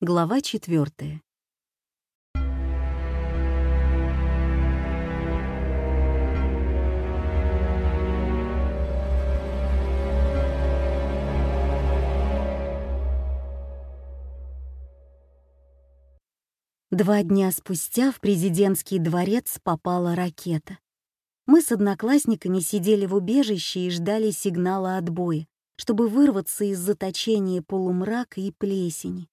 Глава четвертая. Два дня спустя в президентский дворец попала ракета. Мы с одноклассниками сидели в убежище и ждали сигнала отбоя, чтобы вырваться из заточения полумрака и плесени.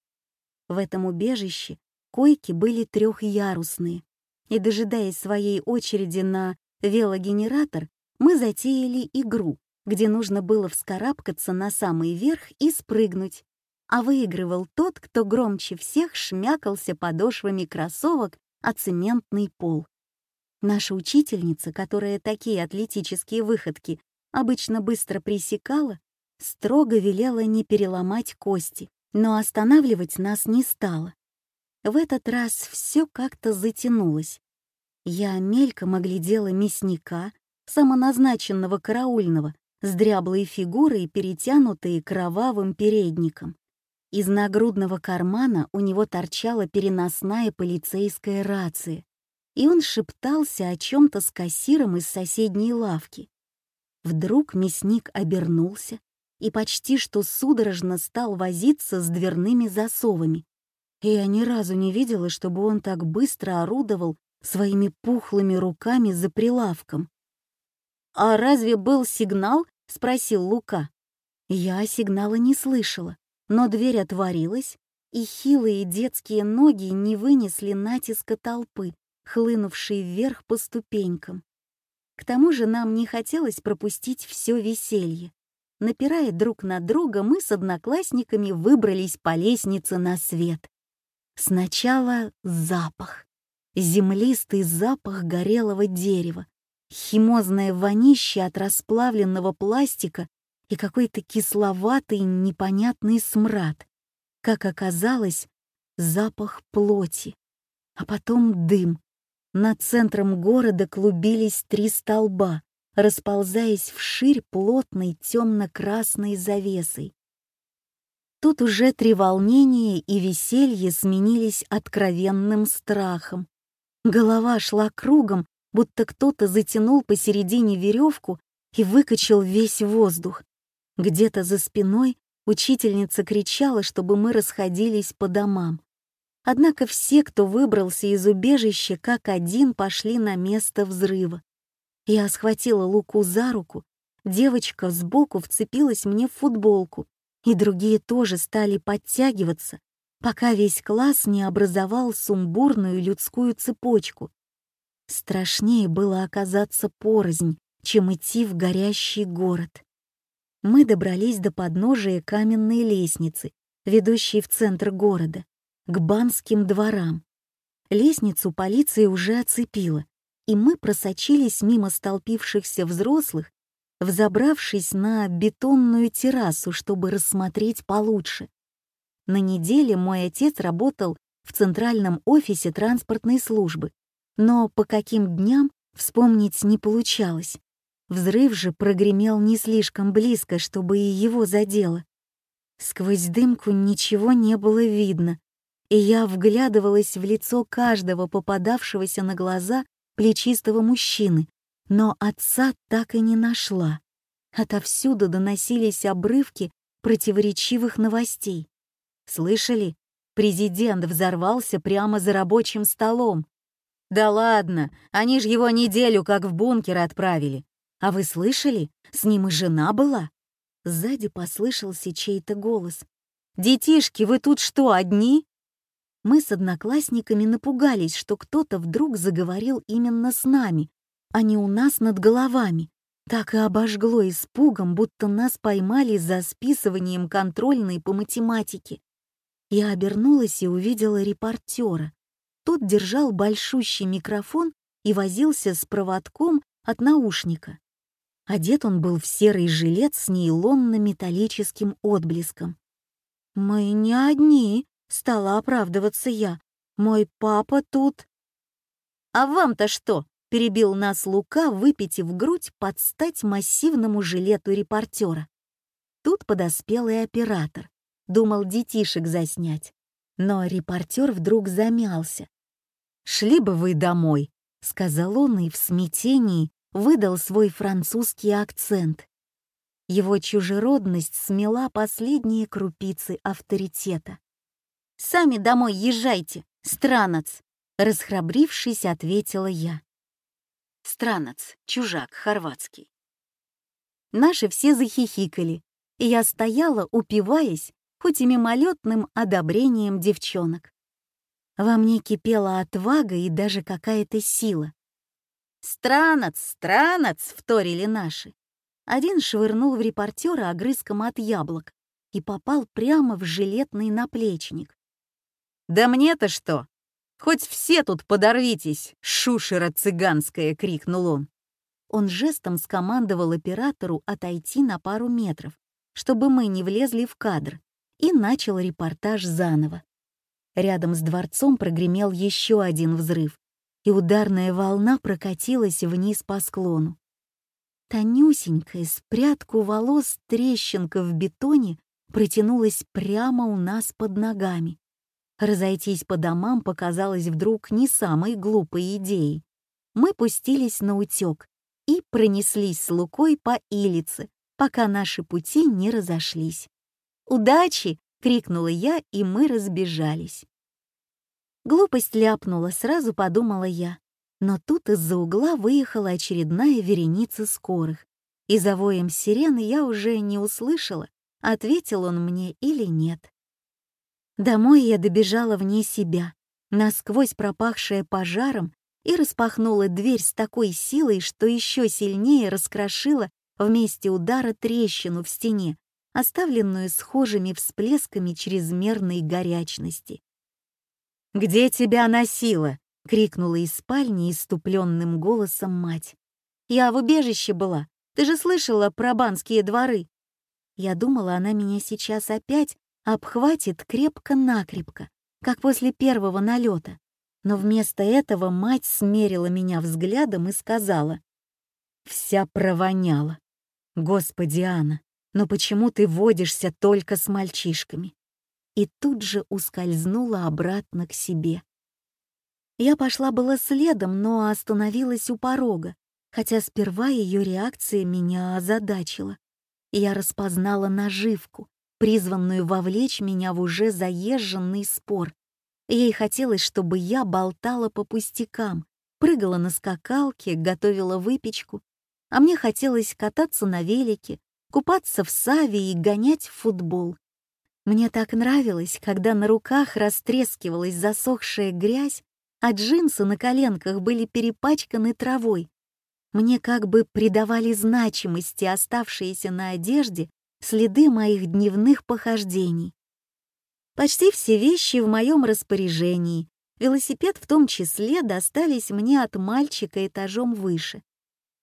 В этом убежище койки были трехярусные, и, дожидаясь своей очереди на велогенератор, мы затеяли игру, где нужно было вскарабкаться на самый верх и спрыгнуть, а выигрывал тот, кто громче всех шмякался подошвами кроссовок о цементный пол. Наша учительница, которая такие атлетические выходки обычно быстро пресекала, строго велела не переломать кости, но останавливать нас не стала. В этот раз все как-то затянулось. Я мельком оглядела мясника, самоназначенного караульного, с дряблой фигурой, перетянутой кровавым передником. Из нагрудного кармана у него торчала переносная полицейская рация, и он шептался о чем-то с кассиром из соседней лавки. Вдруг мясник обернулся и почти что судорожно стал возиться с дверными засовами. И я ни разу не видела, чтобы он так быстро орудовал своими пухлыми руками за прилавком. «А разве был сигнал?» — спросил Лука. Я сигнала не слышала но дверь отворилась, и хилые детские ноги не вынесли натиска толпы, хлынувшей вверх по ступенькам. К тому же нам не хотелось пропустить все веселье. Напирая друг на друга, мы с одноклассниками выбрались по лестнице на свет. Сначала запах. Землистый запах горелого дерева, химозное вонище от расплавленного пластика и какой-то кисловатый непонятный смрад. Как оказалось, запах плоти. А потом дым. Над центром города клубились три столба, расползаясь вширь плотной темно-красной завесой. Тут уже треволнение и веселье сменились откровенным страхом. Голова шла кругом, будто кто-то затянул посередине веревку и выкачал весь воздух. Где-то за спиной учительница кричала, чтобы мы расходились по домам. Однако все, кто выбрался из убежища, как один пошли на место взрыва. Я схватила Луку за руку, девочка сбоку вцепилась мне в футболку, и другие тоже стали подтягиваться, пока весь класс не образовал сумбурную людскую цепочку. Страшнее было оказаться порознь, чем идти в горящий город мы добрались до подножия каменной лестницы, ведущей в центр города, к банским дворам. Лестницу полиция уже оцепила, и мы просочились мимо столпившихся взрослых, взобравшись на бетонную террасу, чтобы рассмотреть получше. На неделе мой отец работал в центральном офисе транспортной службы, но по каким дням вспомнить не получалось. Взрыв же прогремел не слишком близко, чтобы и его задело. Сквозь дымку ничего не было видно, и я вглядывалась в лицо каждого попадавшегося на глаза плечистого мужчины, но отца так и не нашла. Отовсюду доносились обрывки противоречивых новостей. Слышали? Президент взорвался прямо за рабочим столом. Да ладно, они ж его неделю как в бункер отправили. А вы слышали? С ним и жена была?» Сзади послышался чей-то голос. «Детишки, вы тут что, одни?» Мы с одноклассниками напугались, что кто-то вдруг заговорил именно с нами, а не у нас над головами. Так и обожгло испугом, будто нас поймали за списыванием контрольной по математике. Я обернулась и увидела репортера. Тот держал большущий микрофон и возился с проводком от наушника. Одет он был в серый жилет с нейлонно-металлическим отблеском. «Мы не одни», — стала оправдываться я. «Мой папа тут...» «А вам-то что?» — перебил нас Лука, выпитив грудь под стать массивному жилету репортера. Тут подоспел и оператор. Думал детишек заснять. Но репортер вдруг замялся. «Шли бы вы домой», — сказал он и в смятении выдал свой французский акцент. Его чужеродность смела последние крупицы авторитета. «Сами домой езжайте, странец!» Расхрабрившись, ответила я. Странец, чужак, хорватский. Наши все захихикали, и я стояла, упиваясь, хоть и мимолетным одобрением девчонок. Во мне кипела отвага и даже какая-то сила. «Странец, странец!» — вторили наши. Один швырнул в репортера огрызком от яблок и попал прямо в жилетный наплечник. «Да мне-то что? Хоть все тут подорвитесь, шушера цыганская!» — крикнул он. Он жестом скомандовал оператору отойти на пару метров, чтобы мы не влезли в кадр, и начал репортаж заново. Рядом с дворцом прогремел еще один взрыв, и ударная волна прокатилась вниз по склону. Тонюсенькая, с волос трещинка в бетоне протянулась прямо у нас под ногами. Разойтись по домам показалось вдруг не самой глупой идеей. Мы пустились на утек и пронеслись с Лукой по Илице, пока наши пути не разошлись. «Удачи!» — крикнула я, и мы разбежались. Глупость ляпнула, сразу подумала я. Но тут из-за угла выехала очередная вереница скорых, и за воем сирены я уже не услышала, ответил он мне или нет. Домой я добежала вне себя, насквозь пропахшая пожаром, и распахнула дверь с такой силой, что еще сильнее раскрошила вместе удара трещину в стене, оставленную схожими всплесками чрезмерной горячности. «Где тебя носила?» — крикнула из спальни иступленным голосом мать. «Я в убежище была. Ты же слышала про банские дворы?» Я думала, она меня сейчас опять обхватит крепко-накрепко, как после первого налета. Но вместо этого мать смерила меня взглядом и сказала. Вся провоняла. Господи, Анна, но почему ты водишься только с мальчишками? И тут же ускользнула обратно к себе. Я пошла было следом, но остановилась у порога, хотя сперва ее реакция меня озадачила. Я распознала наживку, призванную вовлечь меня в уже заезженный спор. Ей хотелось, чтобы я болтала по пустякам, прыгала на скакалке, готовила выпечку, а мне хотелось кататься на велике, купаться в саве и гонять в футбол. Мне так нравилось, когда на руках растрескивалась засохшая грязь, а джинсы на коленках были перепачканы травой. Мне как бы придавали значимости оставшиеся на одежде следы моих дневных похождений. Почти все вещи в моем распоряжении, велосипед в том числе, достались мне от мальчика этажом выше.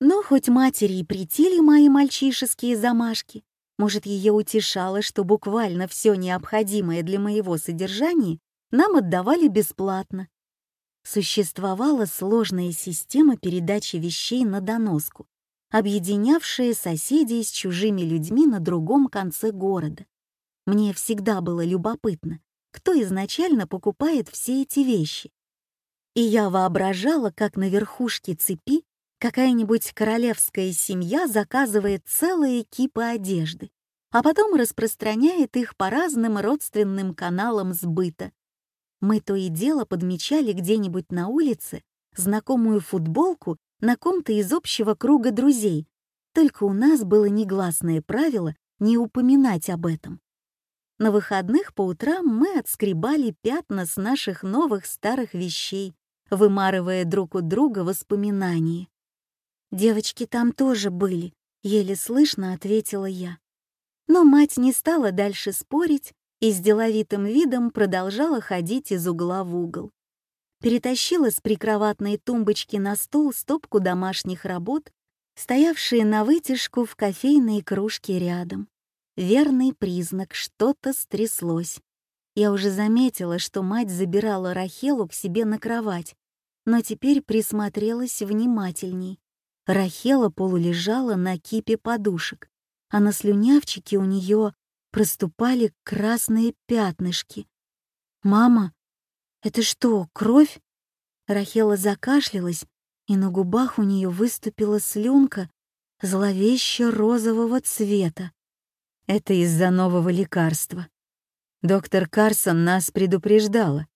Но хоть матери и притили мои мальчишеские замашки, может, ее утешало, что буквально все необходимое для моего содержания нам отдавали бесплатно. Существовала сложная система передачи вещей на доноску, объединявшие соседей с чужими людьми на другом конце города. Мне всегда было любопытно, кто изначально покупает все эти вещи. И я воображала, как на верхушке цепи какая-нибудь королевская семья заказывает целые кипы одежды, а потом распространяет их по разным родственным каналам сбыта. Мы то и дело подмечали где-нибудь на улице знакомую футболку на ком-то из общего круга друзей, только у нас было негласное правило не упоминать об этом. На выходных по утрам мы отскребали пятна с наших новых старых вещей, вымарывая друг у друга воспоминания. «Девочки там тоже были», — еле слышно ответила я. Но мать не стала дальше спорить и с деловитым видом продолжала ходить из угла в угол перетащила с прикроватной тумбочки на стол стопку домашних работ, стоявшие на вытяжку в кофейной кружке рядом. Верный признак, что-то стряслось. Я уже заметила, что мать забирала Рахелу к себе на кровать, но теперь присмотрелась внимательней. Рахела полулежала на кипе подушек, а на слюнявчике у нее проступали красные пятнышки. «Мама, это что, кровь?» Рахела закашлялась, и на губах у нее выступила слюнка зловеще розового цвета. Это из-за нового лекарства. Доктор Карсон нас предупреждала.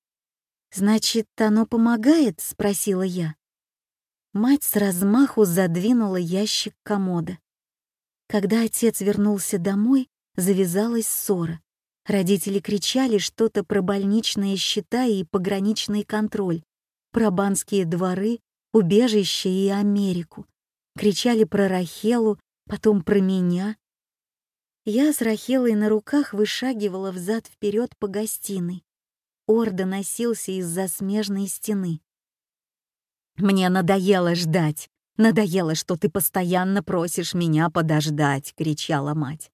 «Значит, оно помогает?» — спросила я. Мать с размаху задвинула ящик комода. Когда отец вернулся домой, завязалась ссора. Родители кричали что-то про больничные счета и пограничный контроль, про банские дворы, убежище и Америку. Кричали про Рахелу, потом про меня. Я с Рахелой на руках вышагивала взад вперед по гостиной. Орда носился из-за смежной стены. «Мне надоело ждать. Надоело, что ты постоянно просишь меня подождать», — кричала мать.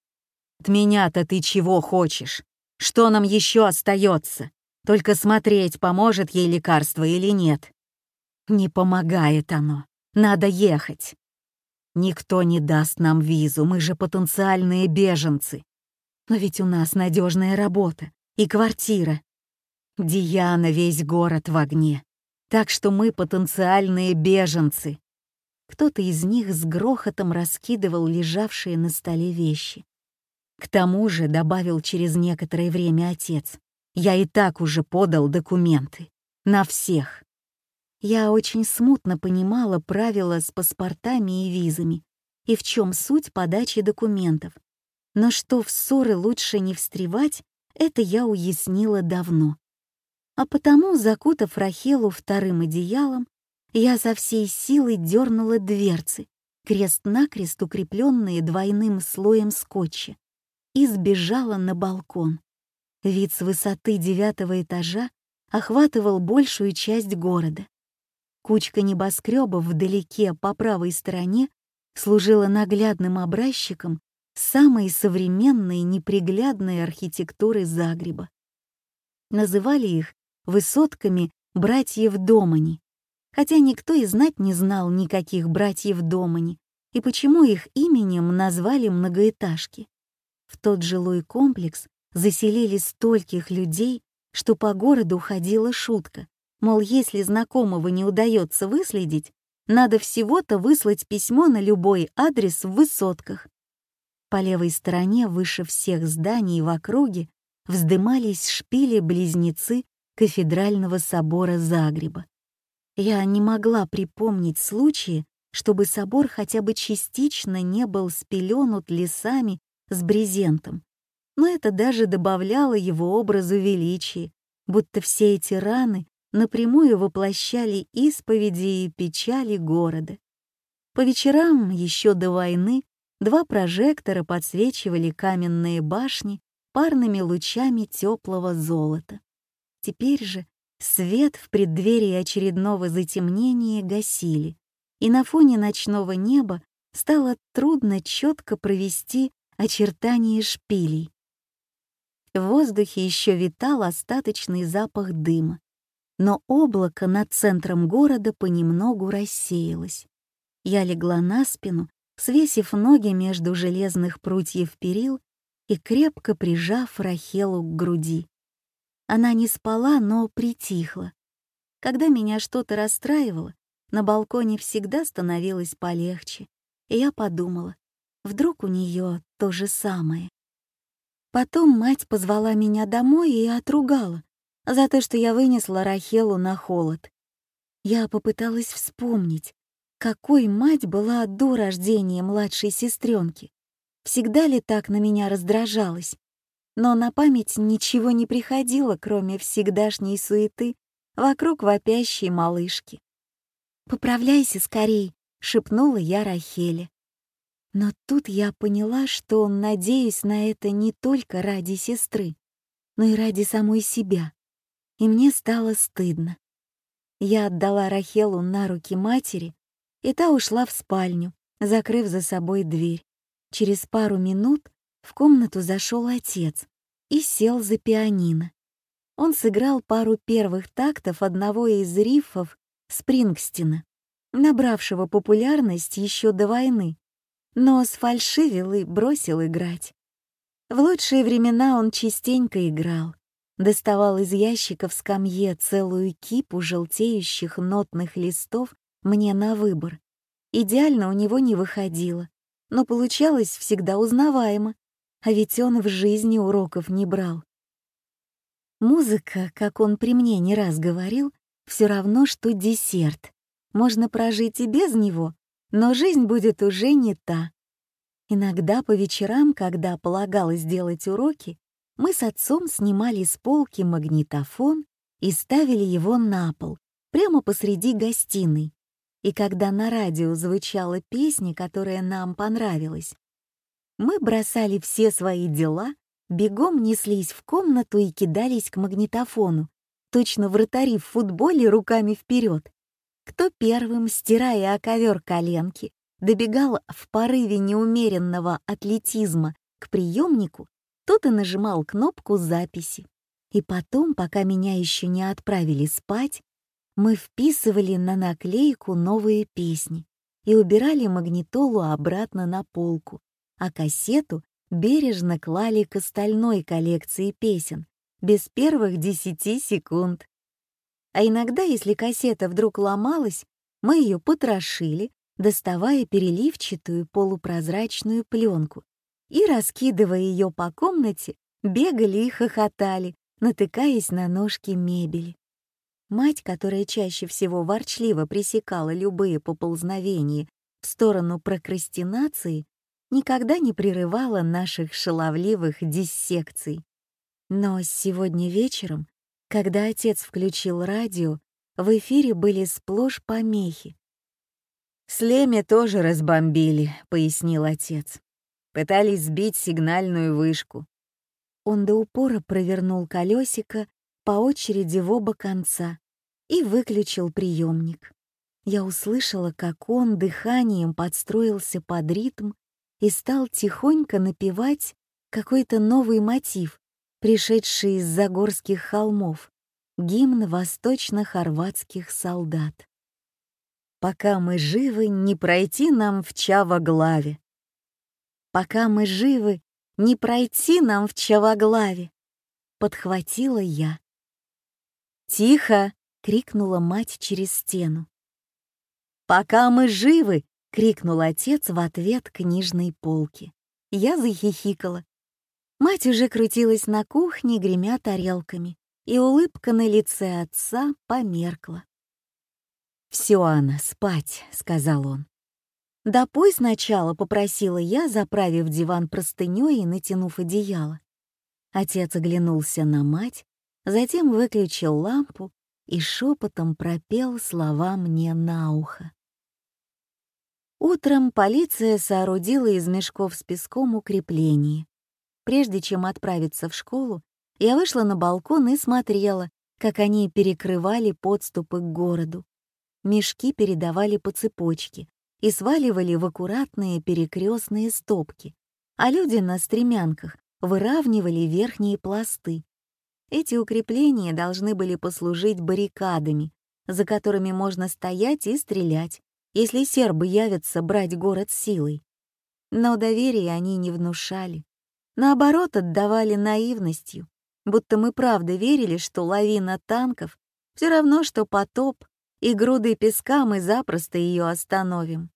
«От меня-то ты чего хочешь? Что нам еще остается? Только смотреть, поможет ей лекарство или нет». «Не помогает оно. Надо ехать. Никто не даст нам визу, мы же потенциальные беженцы. Но ведь у нас надежная работа и квартира. Диана весь город в огне. Так что мы потенциальные беженцы. Кто-то из них с грохотом раскидывал лежавшие на столе вещи. К тому же, добавил через некоторое время отец, я и так уже подал документы. На всех. Я очень смутно понимала правила с паспортами и визами и в чем суть подачи документов. Но что в ссоры лучше не встревать, это я уяснила давно. А потому, закутав Рахелу вторым одеялом, я со всей силой дернула дверцы, крест-накрест укрепленные двойным слоем скотча, и сбежала на балкон. Вид с высоты девятого этажа охватывал большую часть города. Кучка небоскребов вдалеке по правой стороне служила наглядным образчиком самой современной неприглядной архитектуры Загреба. Называли их высотками братьев Домани, хотя никто и знать не знал никаких братьев Домани и почему их именем назвали многоэтажки. В тот жилой комплекс заселили стольких людей, что по городу ходила шутка. Мол, если знакомого не удается выследить, надо всего-то выслать письмо на любой адрес в высотках. По левой стороне, выше всех зданий в округе, вздымались шпили-близнецы кафедрального собора Загреба. Я не могла припомнить случаи, чтобы собор хотя бы частично не был спеленут лесами с брезентом, но это даже добавляло его образу величия, будто все эти раны напрямую воплощали исповеди и печали города. По вечерам, еще до войны, два прожектора подсвечивали каменные башни парными лучами теплого золота. Теперь же свет в преддверии очередного затемнения гасили, и на фоне ночного неба стало трудно четко провести очертания шпилей. В воздухе еще витал остаточный запах дыма, но облако над центром города понемногу рассеялось. Я легла на спину, свесив ноги между железных прутьев перил и крепко прижав Рахелу к груди. Она не спала, но притихла. Когда меня что-то расстраивало, на балконе всегда становилось полегче, и я подумала, вдруг у нее то же самое. Потом мать позвала меня домой и отругала, за то, что я вынесла Рахелу на холод. Я попыталась вспомнить, какой мать была до рождения младшей сестренки. Всегда ли так на меня раздражалась? Но на память ничего не приходило, кроме всегдашней суеты вокруг вопящей малышки. «Поправляйся скорей», — шепнула я Рахеле. Но тут я поняла, что надеюсь на это не только ради сестры, но и ради самой себя и мне стало стыдно. Я отдала Рахелу на руки матери, и та ушла в спальню, закрыв за собой дверь. Через пару минут в комнату зашел отец и сел за пианино. Он сыграл пару первых тактов одного из рифов Спрингстина, набравшего популярность еще до войны, но сфальшивил и бросил играть. В лучшие времена он частенько играл, доставал из ящика в скамье целую кипу желтеющих нотных листов мне на выбор. Идеально у него не выходило, но получалось всегда узнаваемо, а ведь он в жизни уроков не брал. Музыка, как он при мне не раз говорил, все равно, что десерт. Можно прожить и без него, но жизнь будет уже не та. Иногда по вечерам, когда полагалось делать уроки, мы с отцом снимали с полки магнитофон и ставили его на пол, прямо посреди гостиной. И когда на радио звучала песня, которая нам понравилась, мы бросали все свои дела, бегом неслись в комнату и кидались к магнитофону, точно вратари в футболе руками вперед. Кто первым, стирая о ковер коленки, добегал в порыве неумеренного атлетизма к приемнику, тот и нажимал кнопку записи. И потом, пока меня еще не отправили спать, мы вписывали на наклейку новые песни и убирали магнитолу обратно на полку, а кассету бережно клали к остальной коллекции песен, без первых десяти секунд. А иногда, если кассета вдруг ломалась, мы ее потрошили, доставая переливчатую полупрозрачную пленку и, раскидывая ее по комнате, бегали и хохотали, натыкаясь на ножки мебели. Мать, которая чаще всего ворчливо пресекала любые поползновения в сторону прокрастинации, никогда не прерывала наших шаловливых диссекций. Но сегодня вечером, когда отец включил радио, в эфире были сплошь помехи. «Слеме тоже разбомбили», — пояснил отец. «Пытались сбить сигнальную вышку». Он до упора провернул колесико по очереди в оба конца и выключил приемник. Я услышала, как он дыханием подстроился под ритм и стал тихонько напевать какой-то новый мотив, пришедший из Загорских холмов, гимн восточно-хорватских солдат. «Пока мы живы, не пройти нам в Чавоглаве. Пока мы живы, не пройти нам в Чавоглаве», — подхватила я. «Тихо!» — крикнула мать через стену. «Пока мы живы, — крикнул отец в ответ книжной полки. Я захихикала. Мать уже крутилась на кухне, гремя тарелками, и улыбка на лице отца померкла. «Все, Анна, спать», — сказал он. «Да пой сначала», — попросила я, заправив диван простынёй и натянув одеяло. Отец оглянулся на мать, затем выключил лампу и шепотом пропел слова мне на ухо. Утром полиция соорудила из мешков с песком укрепление. Прежде чем отправиться в школу, я вышла на балкон и смотрела, как они перекрывали подступы к городу. Мешки передавали по цепочке и сваливали в аккуратные перекрестные стопки, а люди на стремянках выравнивали верхние пласты. Эти укрепления должны были послужить баррикадами, за которыми можно стоять и стрелять, если сербы явятся брать город силой. Но доверия они не внушали. Наоборот, отдавали наивностью, будто мы правда верили, что лавина танков все равно, что потоп, и грудой песка мы запросто ее остановим.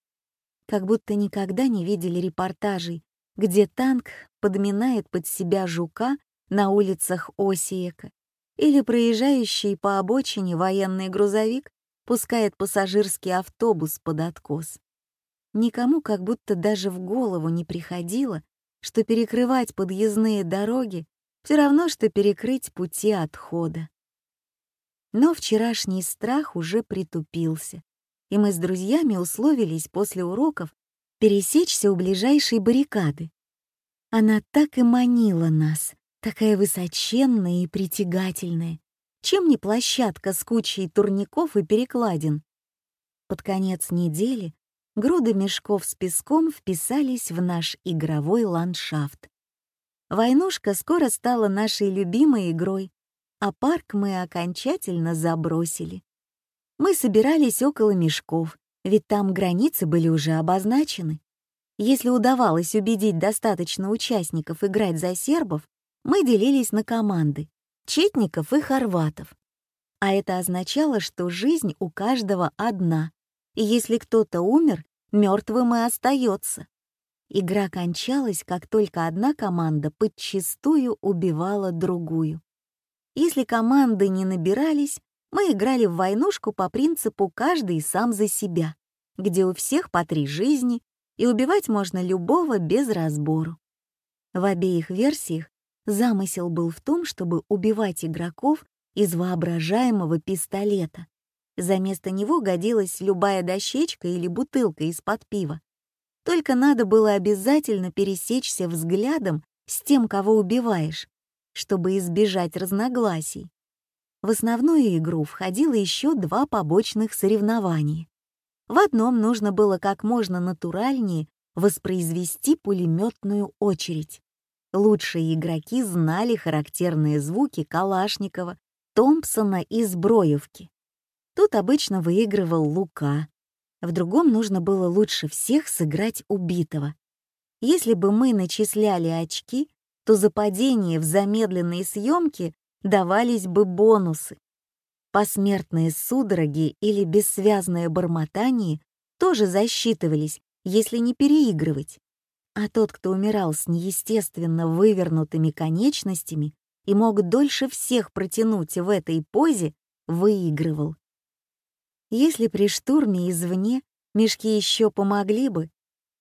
Как будто никогда не видели репортажей, где танк подминает под себя жука на улицах Осиека или проезжающий по обочине военный грузовик пускает пассажирский автобус под откос. Никому как будто даже в голову не приходило, что перекрывать подъездные дороги все равно, что перекрыть пути отхода. Но вчерашний страх уже притупился, и мы с друзьями условились после уроков пересечься у ближайшей баррикады. Она так и манила нас, такая высоченная и притягательная, чем не площадка с кучей турников и перекладин? Под конец недели груды мешков с песком вписались в наш игровой ландшафт. Войнушка скоро стала нашей любимой игрой, а парк мы окончательно забросили. Мы собирались около мешков, ведь там границы были уже обозначены. Если удавалось убедить достаточно участников играть за сербов, мы делились на команды четников и хорватов. А это означало, что жизнь у каждого одна, и если кто-то умер, мертвым и остается. Игра кончалась, как только одна команда подчистую убивала другую. Если команды не набирались, мы играли в войнушку по принципу «каждый сам за себя», где у всех по три жизни, и убивать можно любого без разбору. В обеих версиях замысел был в том, чтобы убивать игроков из воображаемого пистолета. За место него годилась любая дощечка или бутылка из-под пива. Только надо было обязательно пересечься взглядом с тем, кого убиваешь, чтобы избежать разногласий. В основную игру входило еще два побочных соревнования. В одном нужно было как можно натуральнее воспроизвести пулеметную очередь. Лучшие игроки знали характерные звуки Калашникова, Томпсона и Сброевки. Тут обычно выигрывал Лука. В другом нужно было лучше всех сыграть убитого. Если бы мы начисляли очки, то за падение в замедленной съемке давались бы бонусы. Посмертные судороги или бессвязное бормотание тоже засчитывались, если не переигрывать. А тот, кто умирал с неестественно вывернутыми конечностями и мог дольше всех протянуть в этой позе, выигрывал. Если при штурме извне мешки еще помогли бы,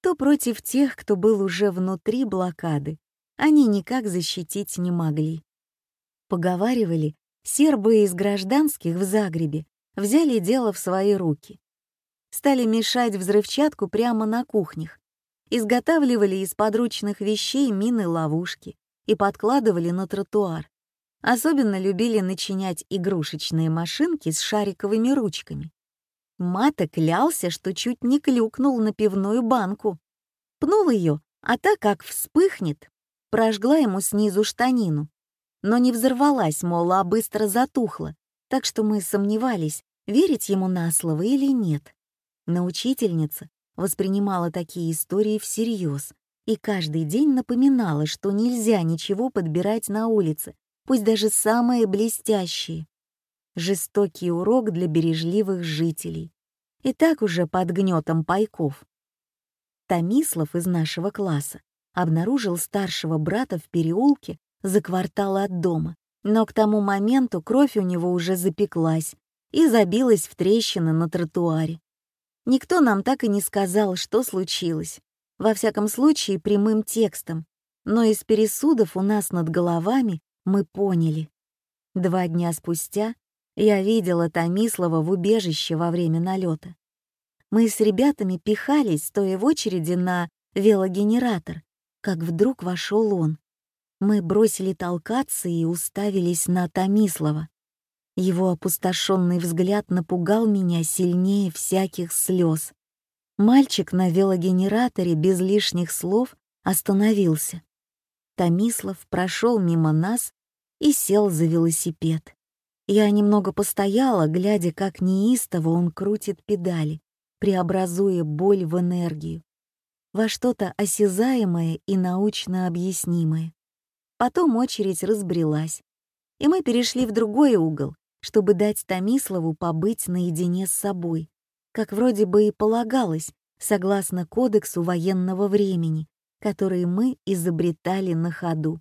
то против тех, кто был уже внутри блокады, они никак защитить не могли. Поговаривали, сербы из гражданских в Загребе взяли дело в свои руки. Стали мешать взрывчатку прямо на кухнях, изготавливали из подручных вещей мины-ловушки и подкладывали на тротуар. Особенно любили начинять игрушечные машинки с шариковыми ручками. Мата клялся, что чуть не клюкнул на пивную банку. Пнул ее, а так как вспыхнет, прожгла ему снизу штанину но не взорвалась, мол, а быстро затухла, так что мы сомневались, верить ему на слово или нет. Но учительница воспринимала такие истории всерьез и каждый день напоминала, что нельзя ничего подбирать на улице, пусть даже самые блестящие. Жестокий урок для бережливых жителей. И так уже под гнетом пайков. Томислав из нашего класса обнаружил старшего брата в переулке за квартал от дома, но к тому моменту кровь у него уже запеклась и забилась в трещины на тротуаре. Никто нам так и не сказал, что случилось. Во всяком случае, прямым текстом. Но из пересудов у нас над головами мы поняли. Два дня спустя я видела Томислава в убежище во время налета. Мы с ребятами пихались, стоя в очереди на велогенератор, как вдруг вошел он. Мы бросили толкаться и уставились на Томислава. Его опустошенный взгляд напугал меня сильнее всяких слез. Мальчик на велогенераторе без лишних слов остановился. Томислав прошел мимо нас и сел за велосипед. Я немного постояла, глядя, как неистово он крутит педали, преобразуя боль в энергию, во что-то осязаемое и научно объяснимое. Потом очередь разбрелась, и мы перешли в другой угол, чтобы дать Томиславу побыть наедине с собой, как вроде бы и полагалось, согласно кодексу военного времени, который мы изобретали на ходу.